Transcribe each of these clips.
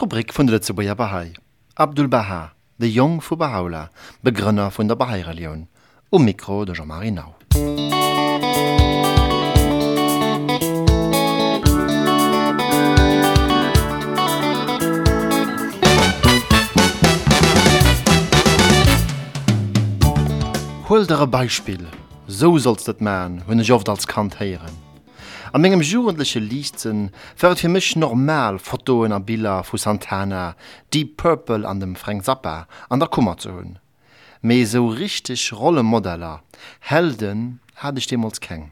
Rubrik vun der Zubayer Bahai. Abdul Baha, de Jong vu Bahaula, Begrünner vun der Bahai-Religion. Um Mikro de Jean-Marie Nau. Huldere Beispiel. So sollst dat man, wenn ich oft als Kant heieren. Am engem jugendliche Liisten fährt fir michch normal Fotoen a Billa vu Santana, die Purple an dem Frank Zappa an der Kummer zu hunn. Mei so richtig Rollemodeller, Helden had ich demals keng.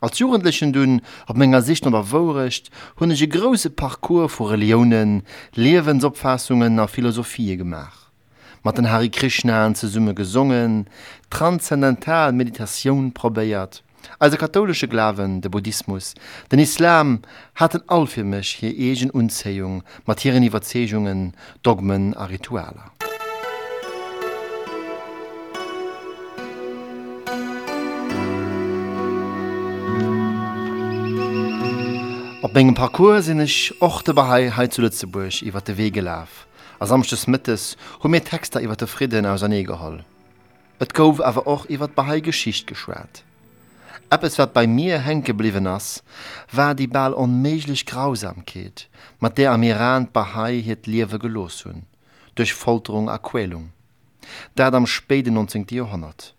Als Jugendlichen dünn op ménger Sicht oder worecht hunn ich e grosse Parcours vu Religionen, Lebenssopfassungen a Philosophie gemacht. mat den Hari Krishna ze Summe gesungen, transzendental Meditation probéiert, Als katholische Glaven, der Buddhismus, den Islam hatten allfirmech hier egen Unzähung, Materieniverzähungen, Dogmen a Ritualer. Op engem Parcours sinn ich och de Bahai he zu Lützeburg iwwer de Wege laf. a samstes Mittes hu mir Texter iwwer de Frieden aus an geholl. Et gouf awer och iwwer Bahai Geschicht geschwert. Eppes wat bei mir henk gebliwen ass, war die Ball onmeiglich Grausamkeet, mat der am Iran Bahai het Liewe gelos hunn, durch Folterung a Quälung. Dat am spede 19. Jahrhundert.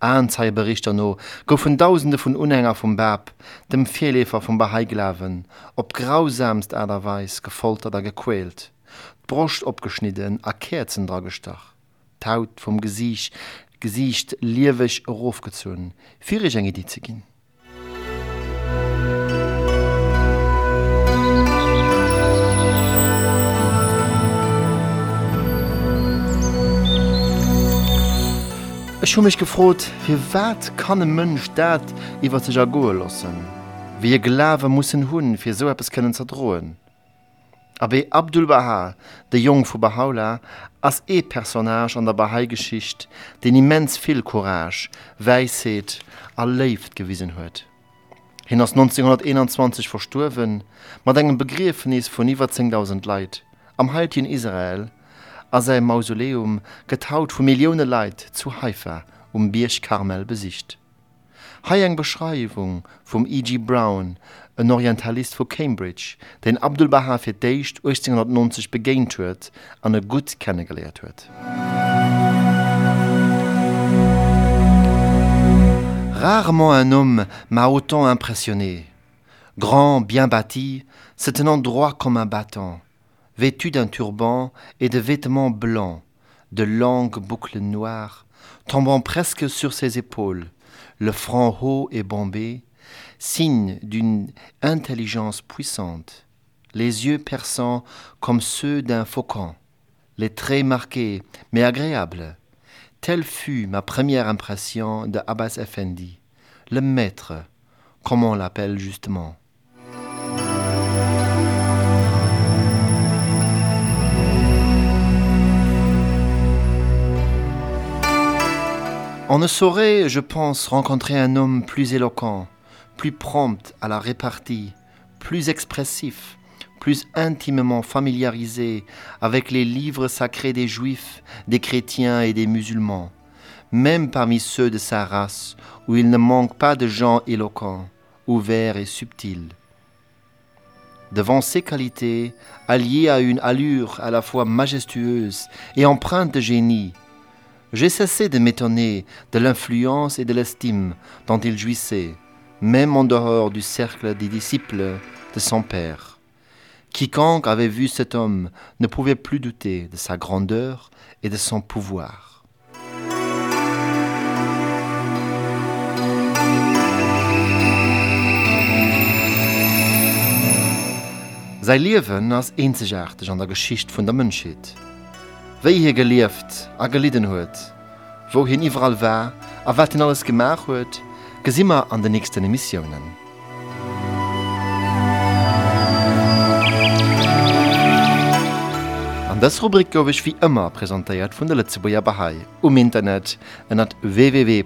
Anzeiberichter no goufen Tausende von Unhänger vom Bab, dem Vierlefer vom Bahai Glaven, ob grausamst aderweis gefoltert oder gequält, Brust abgeschnitten, a Kerzen gestach, taut vom Gesicht, Gesicht liewech rofgezuun, Virich enge Di ze ginn. Ech hun mich gefrot, fir wat kann e Mënsch dat iwwer ze Jagoe lossen. Wie Glawe mussssen hunn fir so appppes kënnen zerdroen. Abbé Abdul Baha, de Jong vu Bahaula, ass e Personage an der Bahai-Geschicht, den immens vill Courage, Weisheet a Leift gewiesen huet. Hin ass 1921 versturwen, mat engem Begriffenis vun iwwer 10.000 Leiit, am Haitien Israel, a sei Mausoleum getaut vu Millioune Leiit zu Haifa um Bierch Karmel besicht. Hier eine Beschreibung vom E.G. Brown, ein Orientalist von Cambridge, den Abdul Baha für d'eicht 1890 begegnet huet an er gut kennengelernt huet. Rarement un homme m'a autant impressionné. Grand, bien bâti, se tenant droit comme un battant, vêtu d'un turban et de vêtements blancs, de longues boucles noires, tombant presque sur ses épaules, le front haut et bombé, signe d'une intelligence puissante, les yeux perçants comme ceux d'un faucon, les traits marqués mais agréables. Telle fut ma première impression de Abbas Effendi, le maître, comme on l'appelle justement. On ne saurait, je pense, rencontrer un homme plus éloquent, plus prompt à la répartie, plus expressif, plus intimement familiarisé avec les livres sacrés des juifs, des chrétiens et des musulmans, même parmi ceux de sa race, où il ne manque pas de gens éloquents, ouverts et subtils. Devant ces qualités, alliées à une allure à la fois majestueuse et empreinte de génie, j'ai cessé de m'étonner de l'influence et de l'estime dont il jouissait, même en dehors du cercle des disciples de son père. Quiconque avait vu cet homme ne pouvait plus douter de sa grandeur et de son pouvoir. Sei als einzigartig an der Geschichte von der. wéi hier gelieft a geliden huet, wo hin iwall war, a wat hin alles gemach huet, gesimmer an de nächsten Emissionioen. Das Rubrik gowech wie ëmmer präsentéiert vun der Lettzeboer Bahai um Internet ënnert www.brhai.lu.